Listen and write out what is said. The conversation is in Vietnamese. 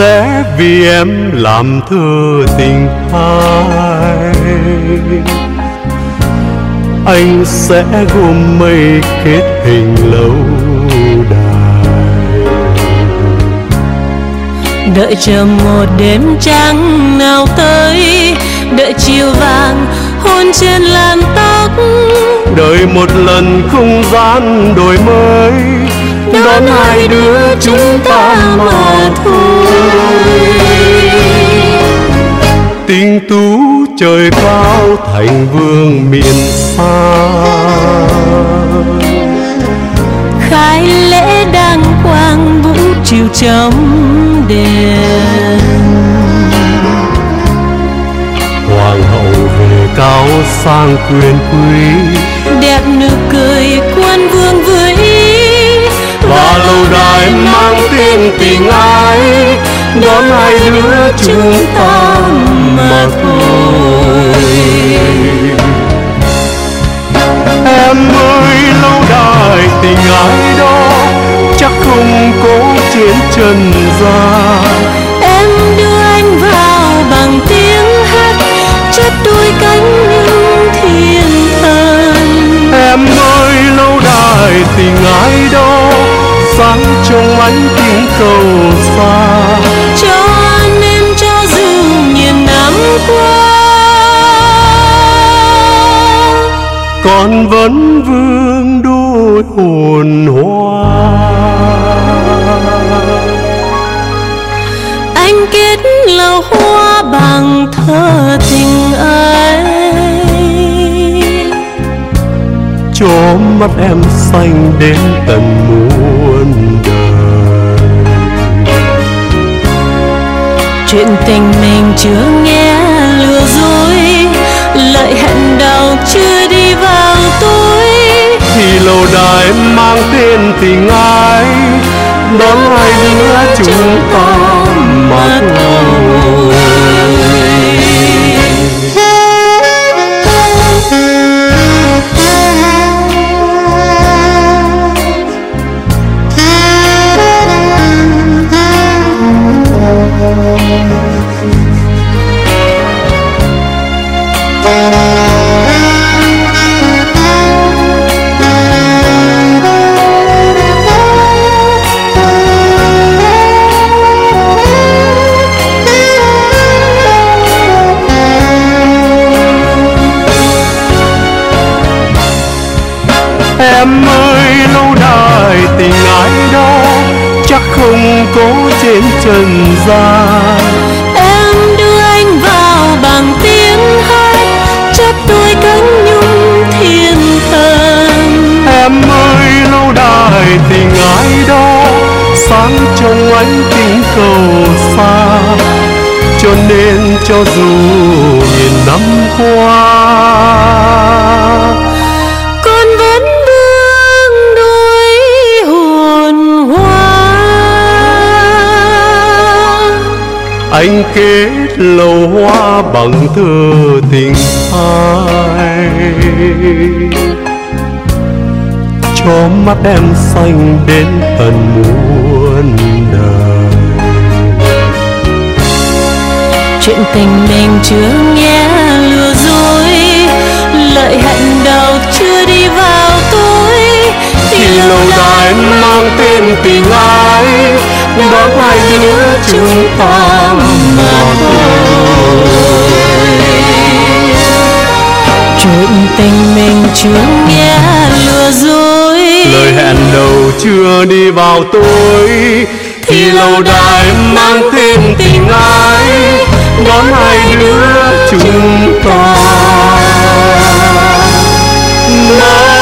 sẽ vì em làm thơ tình ai. Anh sẽ gom mây kết hình lâu đài. Đợi chờ một đêm trăng nào tới đợi chiều vàng hôn trên làn tóc. Đợi một lần không gian đổi mới đón hai đứa chúng ta mà tình tú trời cao thành vương miền xa. Khai lễ đăng quang vũ chiều trong đèn hoàng hậu về cao sang quyền quý. Đẹp nụ cười quân vương với và lâu đài mang tên tình ái đón hai đứa chúng ta mà thôi. Em ơi lâu đài tình ái đó chắc không có trên trần gian em đưa anh vào bằng tiếng hát chất đôi cánh những thiên thần. Em ơi lâu đài tình ái đó sáng trong ánh tiếng cầu xa con vẫn vương đôi hồn hoa. Anh kết lầu hoa bằng thơ tình ấy. Cho mắt em xanh đến tận muôn đời. Chuyện tình mình chưa nghe lừa dối lợi hận đầu chưa đi lâu đài mang tên tình ái đón hai đứa chúng ta mà thôi. Em ơi lâu đài tình ái đó chắc không có trên trần gian. Em đưa anh vào bằng tiếng hát chất đôi cánh nhung thiên thần. Em ơi lâu đài tình ái đó sáng trong ánh tình cầu xa. Cho nên cho dù nghìn năm qua anh kết lầu hoa bằng thơ tình ai. Cho mắt em xanh đến tận muôn đời. Chuyện tình mình chưa nghe lừa dối lợi hận đầu chưa đi vào tối thì lâu đài mang tên tình ái đón hai đứa chúng ta chuyện tình mình chưa nghe lừa dối. Lời hẹn đầu chưa đi vào tối, thì lâu đài mang thêm tình ái. Đón hai đứa chúng ta nơi